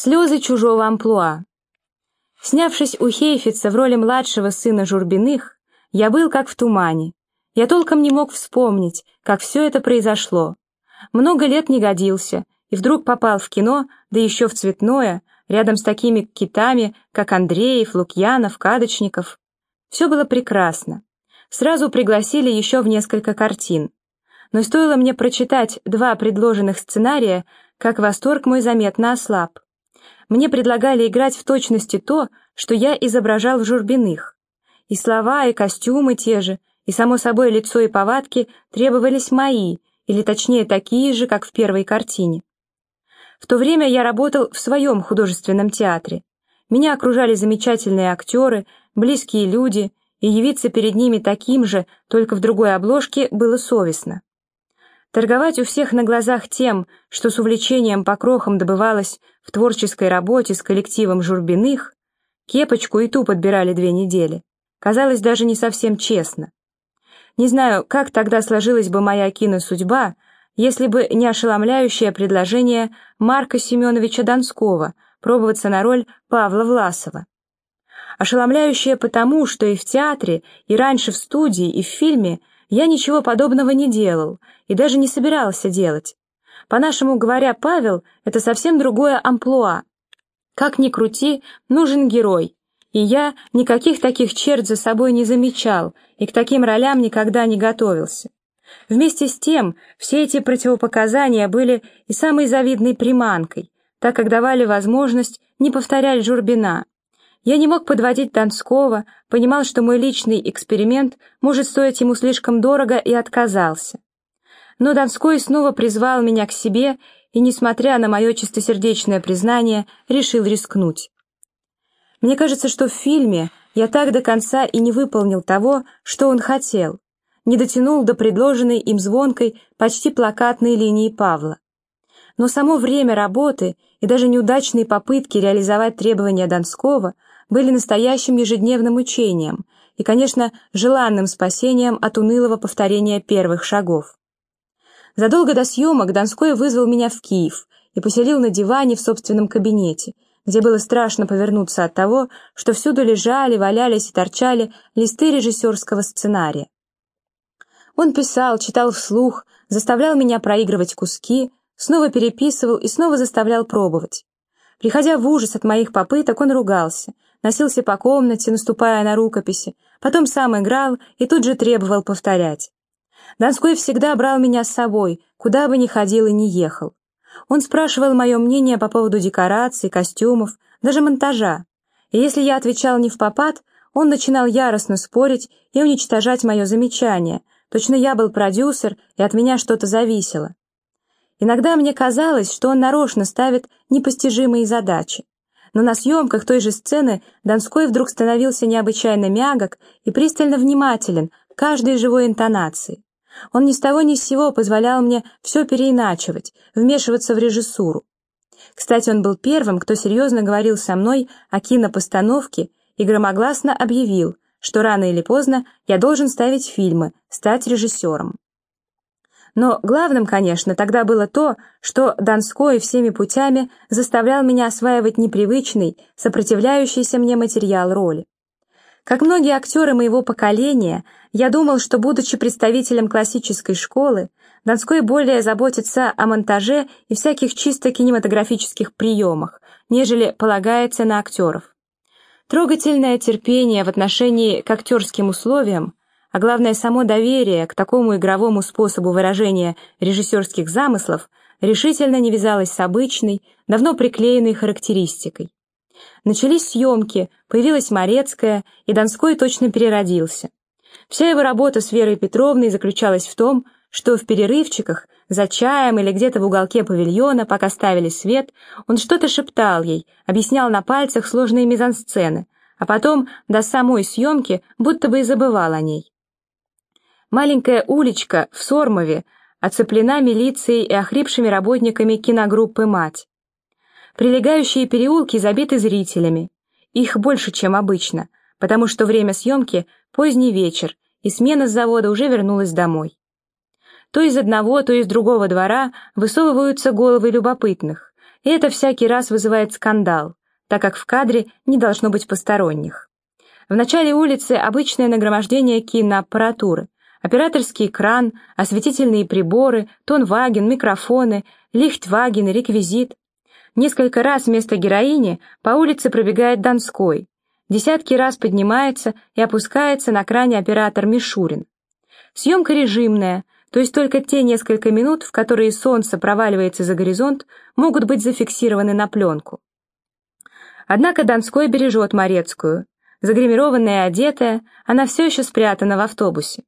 Слезы чужого амплуа. Снявшись у Хейфица в роли младшего сына Журбиных, я был как в тумане. Я толком не мог вспомнить, как все это произошло. Много лет не годился, и вдруг попал в кино, да еще в цветное, рядом с такими китами, как Андреев, Лукьянов, Кадочников. Все было прекрасно. Сразу пригласили еще в несколько картин. Но стоило мне прочитать два предложенных сценария, как восторг мой заметно ослаб. Мне предлагали играть в точности то, что я изображал в Журбиных. И слова, и костюмы те же, и, само собой, лицо и повадки требовались мои, или точнее такие же, как в первой картине. В то время я работал в своем художественном театре. Меня окружали замечательные актеры, близкие люди, и явиться перед ними таким же, только в другой обложке, было совестно. Торговать у всех на глазах тем, что с увлечением по крохам добывалось в творческой работе с коллективом Журбиных, кепочку и ту подбирали две недели, казалось даже не совсем честно. Не знаю, как тогда сложилась бы моя киносудьба, если бы не ошеломляющее предложение Марка Семеновича Донского пробоваться на роль Павла Власова. Ошеломляющее потому, что и в театре, и раньше в студии, и в фильме я ничего подобного не делал и даже не собирался делать. По-нашему говоря, Павел — это совсем другое амплуа. Как ни крути, нужен герой. И я никаких таких черт за собой не замечал и к таким ролям никогда не готовился. Вместе с тем, все эти противопоказания были и самой завидной приманкой, так как давали возможность не повторять Журбина. Я не мог подводить Донского, понимал, что мой личный эксперимент может стоить ему слишком дорого и отказался. Но Донской снова призвал меня к себе и, несмотря на мое чистосердечное признание, решил рискнуть. Мне кажется, что в фильме я так до конца и не выполнил того, что он хотел, не дотянул до предложенной им звонкой, почти плакатной линии Павла. Но само время работы и даже неудачные попытки реализовать требования Донского – были настоящим ежедневным учением и, конечно, желанным спасением от унылого повторения первых шагов. Задолго до съемок Донской вызвал меня в Киев и поселил на диване в собственном кабинете, где было страшно повернуться от того, что всюду лежали, валялись и торчали листы режиссерского сценария. Он писал, читал вслух, заставлял меня проигрывать куски, снова переписывал и снова заставлял пробовать. Приходя в ужас от моих попыток, он ругался, носился по комнате, наступая на рукописи, потом сам играл и тут же требовал повторять. Донской всегда брал меня с собой, куда бы ни ходил и не ехал. Он спрашивал мое мнение по поводу декораций, костюмов, даже монтажа. И если я отвечал не в попад, он начинал яростно спорить и уничтожать мое замечание. Точно я был продюсер, и от меня что-то зависело. Иногда мне казалось, что он нарочно ставит непостижимые задачи но на съемках той же сцены Донской вдруг становился необычайно мягок и пристально внимателен к каждой живой интонации. Он ни с того ни с сего позволял мне все переиначивать, вмешиваться в режиссуру. Кстати, он был первым, кто серьезно говорил со мной о кинопостановке и громогласно объявил, что рано или поздно я должен ставить фильмы, стать режиссером. Но главным, конечно, тогда было то, что Донской всеми путями заставлял меня осваивать непривычный, сопротивляющийся мне материал роли. Как многие актеры моего поколения, я думал, что, будучи представителем классической школы, Донской более заботится о монтаже и всяких чисто кинематографических приемах, нежели полагается на актеров. Трогательное терпение в отношении к актерским условиям а главное само доверие к такому игровому способу выражения режиссерских замыслов решительно не вязалось с обычной, давно приклеенной характеристикой. Начались съемки, появилась Морецкая, и Донской точно переродился. Вся его работа с Верой Петровной заключалась в том, что в перерывчиках, за чаем или где-то в уголке павильона, пока ставили свет, он что-то шептал ей, объяснял на пальцах сложные мизансцены, а потом до самой съемки будто бы и забывал о ней. Маленькая уличка в Сормове оцеплена милицией и охрипшими работниками киногруппы «Мать». Прилегающие переулки забиты зрителями. Их больше, чем обычно, потому что время съемки – поздний вечер, и смена с завода уже вернулась домой. То из одного, то из другого двора высовываются головы любопытных, и это всякий раз вызывает скандал, так как в кадре не должно быть посторонних. В начале улицы обычное нагромождение киноаппаратуры, операторский кран, осветительные приборы, тонваген, микрофоны, лихтваген, реквизит. Несколько раз вместо героини по улице пробегает Донской. Десятки раз поднимается и опускается на кране оператор Мишурин. Съемка режимная, то есть только те несколько минут, в которые солнце проваливается за горизонт, могут быть зафиксированы на пленку. Однако Донской бережет Морецкую. Загримированная и одетая, она все еще спрятана в автобусе.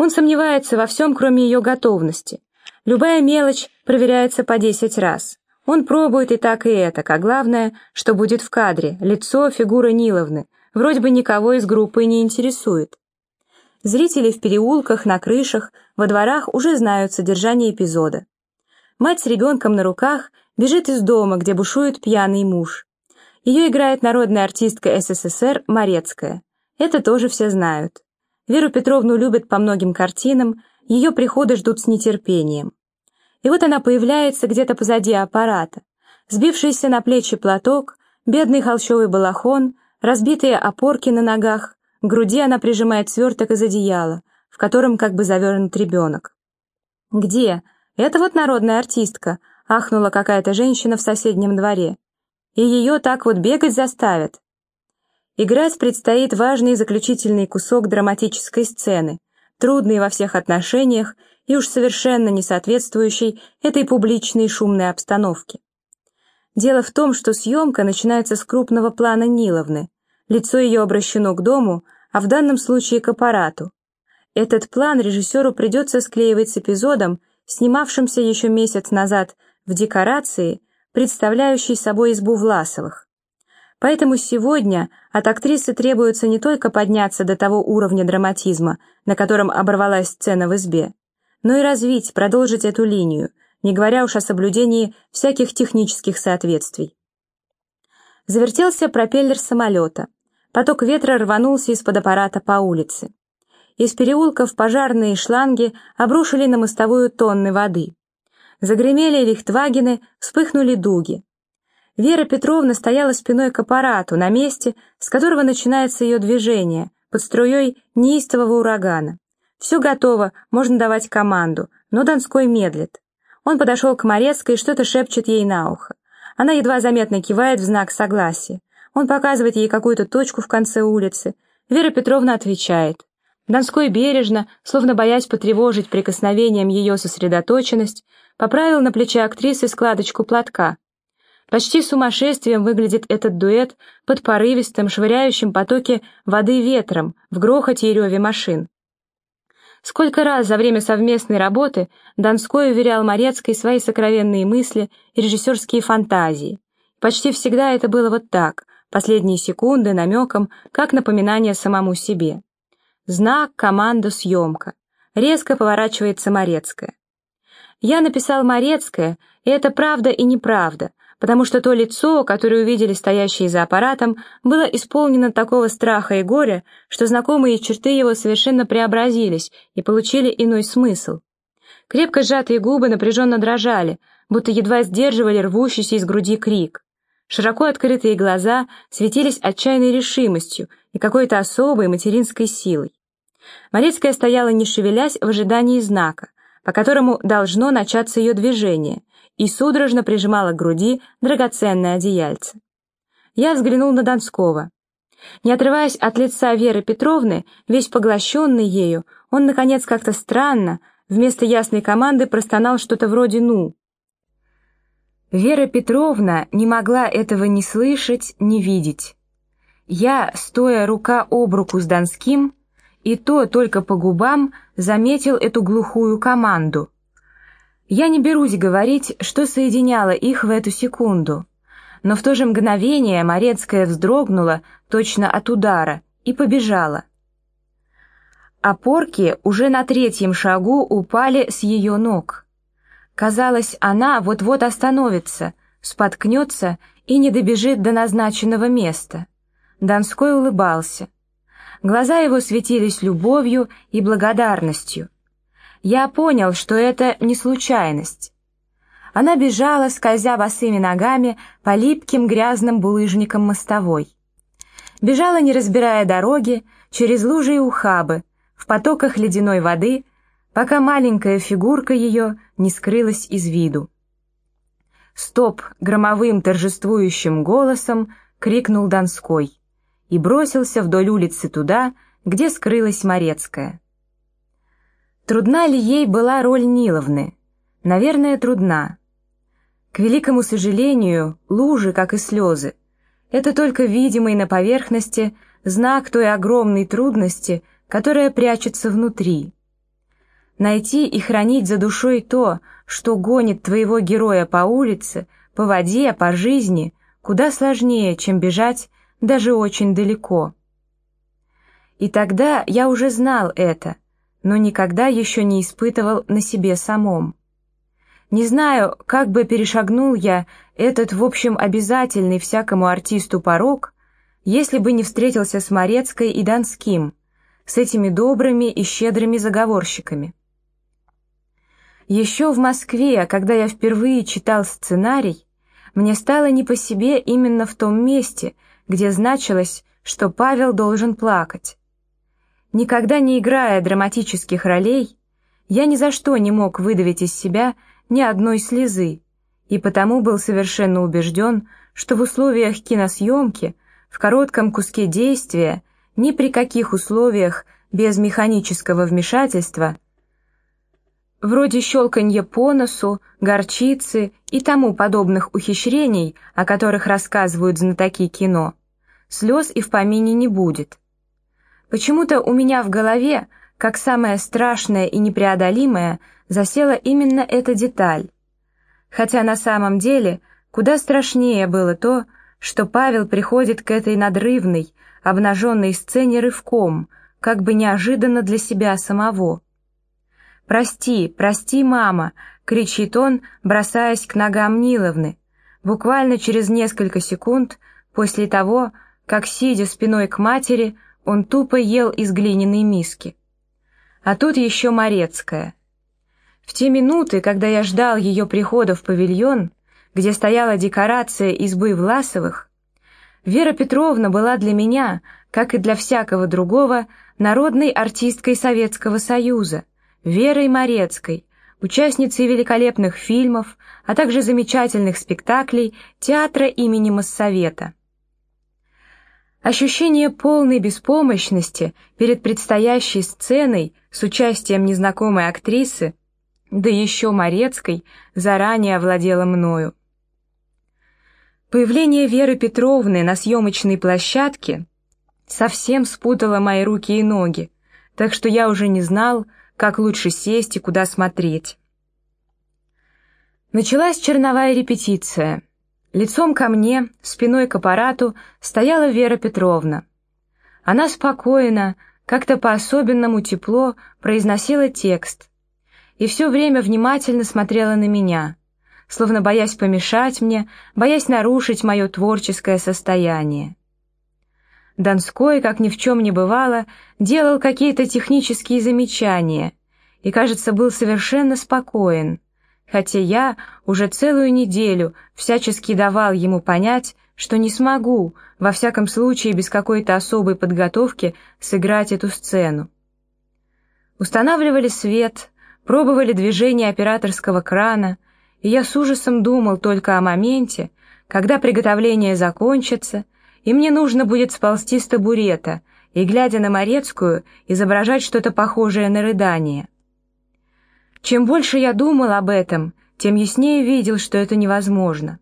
Он сомневается во всем, кроме ее готовности. Любая мелочь проверяется по 10 раз. Он пробует и так, и это, а главное, что будет в кадре, лицо, фигура Ниловны, вроде бы никого из группы не интересует. Зрители в переулках, на крышах, во дворах уже знают содержание эпизода. Мать с ребенком на руках бежит из дома, где бушует пьяный муж. Ее играет народная артистка СССР Морецкая. Это тоже все знают. Веру Петровну любят по многим картинам, ее приходы ждут с нетерпением. И вот она появляется где-то позади аппарата. Сбившийся на плечи платок, бедный холщовый балахон, разбитые опорки на ногах, к груди она прижимает сверток из одеяла, в котором как бы завернут ребенок. «Где? Это вот народная артистка», — ахнула какая-то женщина в соседнем дворе. «И ее так вот бегать заставят». Играть предстоит важный заключительный кусок драматической сцены, трудный во всех отношениях и уж совершенно не соответствующий этой публичной шумной обстановке. Дело в том, что съемка начинается с крупного плана Ниловны, Лицо ее обращено к дому, а в данном случае к аппарату. Этот план режиссеру придется склеивать с эпизодом, снимавшимся еще месяц назад в декорации, представляющей собой избу Власовых. Поэтому сегодня от актрисы требуется не только подняться до того уровня драматизма, на котором оборвалась сцена в избе, но и развить, продолжить эту линию, не говоря уж о соблюдении всяких технических соответствий. Завертелся пропеллер самолета. Поток ветра рванулся из-под аппарата по улице. Из переулков пожарные шланги обрушили на мостовую тонны воды. Загремели лихтвагены, вспыхнули дуги. Вера Петровна стояла спиной к аппарату, на месте, с которого начинается ее движение, под струей неистового урагана. Все готово, можно давать команду, но Донской медлит. Он подошел к Морецкой и что-то шепчет ей на ухо. Она едва заметно кивает в знак согласия. Он показывает ей какую-то точку в конце улицы. Вера Петровна отвечает. Донской бережно, словно боясь потревожить прикосновением ее сосредоточенность, поправил на плече актрисы складочку платка. Почти сумасшествием выглядит этот дуэт под порывистым, швыряющим потоки воды ветром в грохоте и реве машин. Сколько раз за время совместной работы Донской уверял Морецкой свои сокровенные мысли и режиссерские фантазии. Почти всегда это было вот так, последние секунды намеком, как напоминание самому себе. Знак, команда, съемка. Резко поворачивается Морецкая. Я написал Морецкая, и это правда и неправда, потому что то лицо, которое увидели стоящие за аппаратом, было исполнено такого страха и горя, что знакомые черты его совершенно преобразились и получили иной смысл. Крепко сжатые губы напряженно дрожали, будто едва сдерживали рвущийся из груди крик. Широко открытые глаза светились отчаянной решимостью и какой-то особой материнской силой. Морецкая стояла не шевелясь в ожидании знака, по которому должно начаться ее движение, и судорожно прижимала к груди драгоценное одеяльце. Я взглянул на Донского. Не отрываясь от лица Веры Петровны, весь поглощенный ею, он, наконец, как-то странно, вместо ясной команды простонал что-то вроде «ну». Вера Петровна не могла этого ни слышать, ни видеть. Я, стоя рука об руку с Донским, и то только по губам заметил эту глухую команду. Я не берусь говорить, что соединяло их в эту секунду, но в то же мгновение Морецкая вздрогнула точно от удара и побежала. Опорки уже на третьем шагу упали с ее ног. Казалось, она вот-вот остановится, споткнется и не добежит до назначенного места. Донской улыбался. Глаза его светились любовью и благодарностью. Я понял, что это не случайность. Она бежала, скользя босыми ногами по липким грязным булыжникам мостовой. Бежала, не разбирая дороги, через лужи и ухабы, в потоках ледяной воды, пока маленькая фигурка ее не скрылась из виду. «Стоп!» — громовым торжествующим голосом крикнул Донской и бросился вдоль улицы туда, где скрылась Морецкая. Трудна ли ей была роль Ниловны? Наверное, трудна. К великому сожалению, лужи, как и слезы, это только видимый на поверхности знак той огромной трудности, которая прячется внутри. Найти и хранить за душой то, что гонит твоего героя по улице, по воде, по жизни, куда сложнее, чем бежать даже очень далеко. И тогда я уже знал это, но никогда еще не испытывал на себе самом. Не знаю, как бы перешагнул я этот, в общем, обязательный всякому артисту порог, если бы не встретился с Морецкой и Донским, с этими добрыми и щедрыми заговорщиками. Еще в Москве, когда я впервые читал сценарий, мне стало не по себе именно в том месте, где значилось, что Павел должен плакать. Никогда не играя драматических ролей, я ни за что не мог выдавить из себя ни одной слезы, и потому был совершенно убежден, что в условиях киносъемки, в коротком куске действия, ни при каких условиях без механического вмешательства, вроде щелканья по носу, горчицы и тому подобных ухищрений, о которых рассказывают знатоки кино, слез и в помине не будет. Почему-то у меня в голове, как самое страшное и непреодолимое, засела именно эта деталь. Хотя на самом деле куда страшнее было то, что Павел приходит к этой надрывной, обнаженной сцене рывком, как бы неожиданно для себя самого. «Прости, прости, мама!» — кричит он, бросаясь к ногам Ниловны, буквально через несколько секунд после того, как, сидя спиной к матери, он тупо ел из глиняной миски. А тут еще Морецкая — в те минуты, когда я ждал ее прихода в павильон, где стояла декорация избы Власовых, Вера Петровна была для меня, как и для всякого другого, народной артисткой Советского Союза, Верой Морецкой, участницей великолепных фильмов, а также замечательных спектаклей театра имени Моссовета. Ощущение полной беспомощности перед предстоящей сценой с участием незнакомой актрисы да еще Морецкой, заранее овладела мною. Появление Веры Петровны на съемочной площадке совсем спутало мои руки и ноги, так что я уже не знал, как лучше сесть и куда смотреть. Началась черновая репетиция. Лицом ко мне, спиной к аппарату, стояла Вера Петровна. Она спокойно, как-то по-особенному тепло произносила текст, и все время внимательно смотрела на меня, словно боясь помешать мне, боясь нарушить мое творческое состояние. Донской, как ни в чем не бывало, делал какие-то технические замечания и, кажется, был совершенно спокоен, хотя я уже целую неделю всячески давал ему понять, что не смогу, во всяком случае без какой-то особой подготовки, сыграть эту сцену. Устанавливали свет, пробовали движение операторского крана, и я с ужасом думал только о моменте, когда приготовление закончится, и мне нужно будет сползти с табурета и, глядя на Морецкую, изображать что-то похожее на рыдание. Чем больше я думал об этом, тем яснее видел, что это невозможно.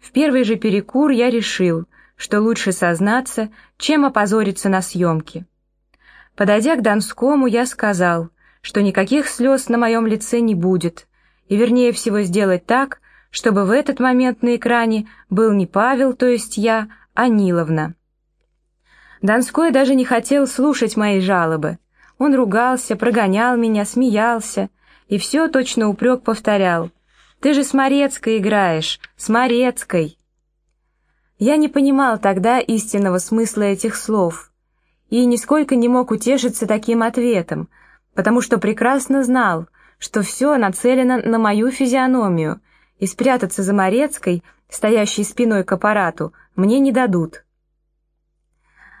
В первый же перекур я решил, что лучше сознаться, чем опозориться на съемке. Подойдя к Донскому, я сказал, что никаких слез на моем лице не будет, и вернее всего сделать так, чтобы в этот момент на экране был не Павел, то есть я, а Ниловна. Донской даже не хотел слушать мои жалобы. Он ругался, прогонял меня, смеялся, и все точно упрек повторял. «Ты же с Морецкой играешь, с Морецкой!» Я не понимал тогда истинного смысла этих слов и нисколько не мог утешиться таким ответом, потому что прекрасно знал, что все нацелено на мою физиономию, и спрятаться за Морецкой, стоящей спиной к аппарату, мне не дадут.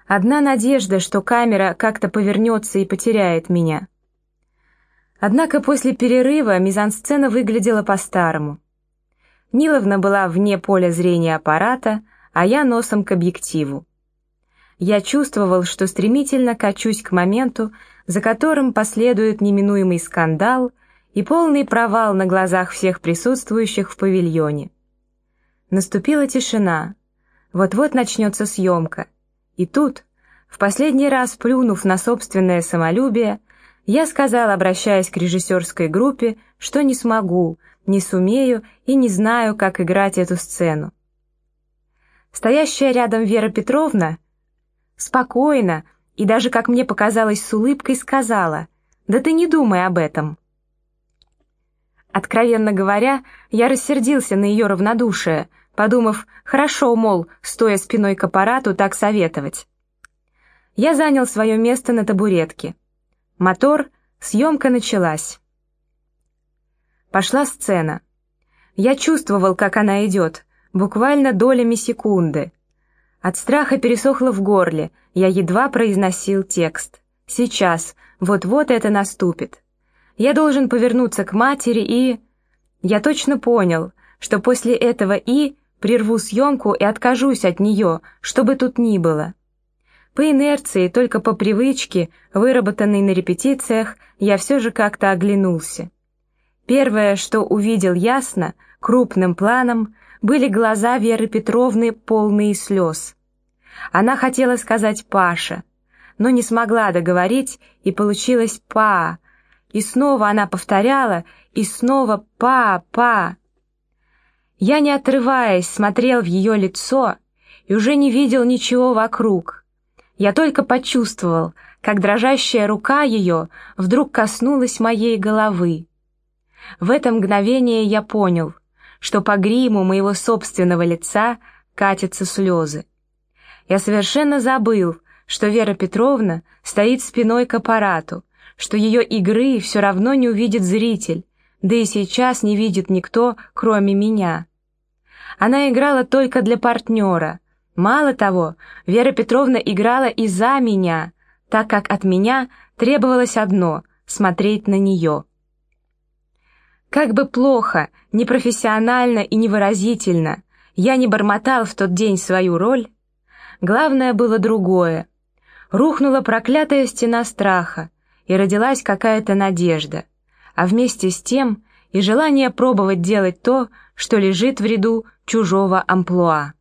Одна надежда, что камера как-то повернется и потеряет меня. Однако после перерыва мизансцена выглядела по-старому. Ниловна была вне поля зрения аппарата, а я носом к объективу. Я чувствовал, что стремительно качусь к моменту, за которым последует неминуемый скандал и полный провал на глазах всех присутствующих в павильоне. Наступила тишина. Вот-вот начнется съемка. И тут, в последний раз плюнув на собственное самолюбие, я сказал, обращаясь к режиссерской группе, что не смогу, не сумею и не знаю, как играть эту сцену. Стоящая рядом Вера Петровна спокойно и даже, как мне показалось, с улыбкой сказала, «Да ты не думай об этом». Откровенно говоря, я рассердился на ее равнодушие, подумав, хорошо, мол, стоя спиной к аппарату, так советовать. Я занял свое место на табуретке. Мотор, съемка началась. Пошла сцена. Я чувствовал, как она идет, буквально долями секунды. От страха пересохло в горле, я едва произносил текст. Сейчас, вот-вот это наступит. Я должен повернуться к матери и... Я точно понял, что после этого «и» прерву съемку и откажусь от нее, что бы тут ни было. По инерции, только по привычке, выработанной на репетициях, я все же как-то оглянулся. Первое, что увидел ясно, крупным планом, были глаза Веры Петровны, полные слез. Она хотела сказать «Паша», но не смогла договорить, и получилось «па», и снова она повторяла, и снова «па, па». Я, не отрываясь, смотрел в ее лицо и уже не видел ничего вокруг. Я только почувствовал, как дрожащая рука ее вдруг коснулась моей головы. В это мгновение я понял, что по гриму моего собственного лица катятся слезы. Я совершенно забыл, что Вера Петровна стоит спиной к аппарату, что ее игры все равно не увидит зритель, да и сейчас не видит никто, кроме меня. Она играла только для партнера, Мало того, Вера Петровна играла и за меня, так как от меня требовалось одно — смотреть на нее. Как бы плохо, непрофессионально и невыразительно я не бормотал в тот день свою роль, главное было другое. Рухнула проклятая стена страха, и родилась какая-то надежда, а вместе с тем и желание пробовать делать то, что лежит в ряду чужого амплуа.